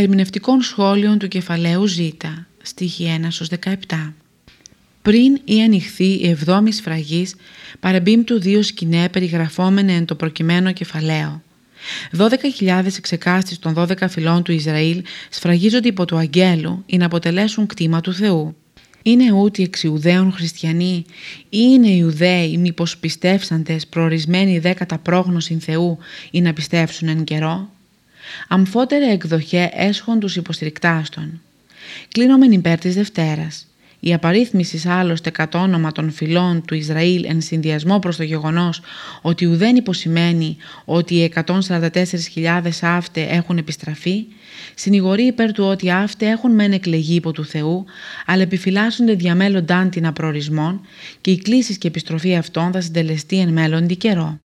ερμηνευτικών σχόλιων του κεφαλαίου Ζ, στοιχεία 1 17. Πριν ή ανοιχθεί η εβδόμης σφραγής, παρεμπίπτου δύο σκηνέ περιγραφόμενε εν το προκειμένο κεφαλαίο. 12.000 εξεκάστης των 12 φυλών του Ισραήλ σφραγίζονται υπό του αγγέλου ή να αποτελέσουν κτήμα του Θεού. Είναι ούτε εξ Ιουδαίων χριστιανοί ή είναι Ιουδαίοι μήπως πιστεύσαντες προορισμένοι δέκατα πρόγνωσιν Θεού ή να πιστεύσουν εν καιρό; Αμφότερε εκδοχέ έσχον τους υποστηρικτάστων. Κλείνομεν υπέρ της Δευτέρας. Η απαρίθμηση άλλωστε κατ' όνομα των φυλών του Ισραήλ εν συνδυασμό προς το γεγονός ότι ουδέν υποσημαίνει ότι οι 144.000 άφτε έχουν επιστραφεί, συνηγορεί υπέρ του ότι άφτε έχουν μεν εκλεγεί υπό του Θεού, αλλά επιφυλάσσονται διαμέλλοντάν την απροορισμών και η κλήση και επιστροφή αυτών θα συντελεστεί εν μέλλοντι καιρό.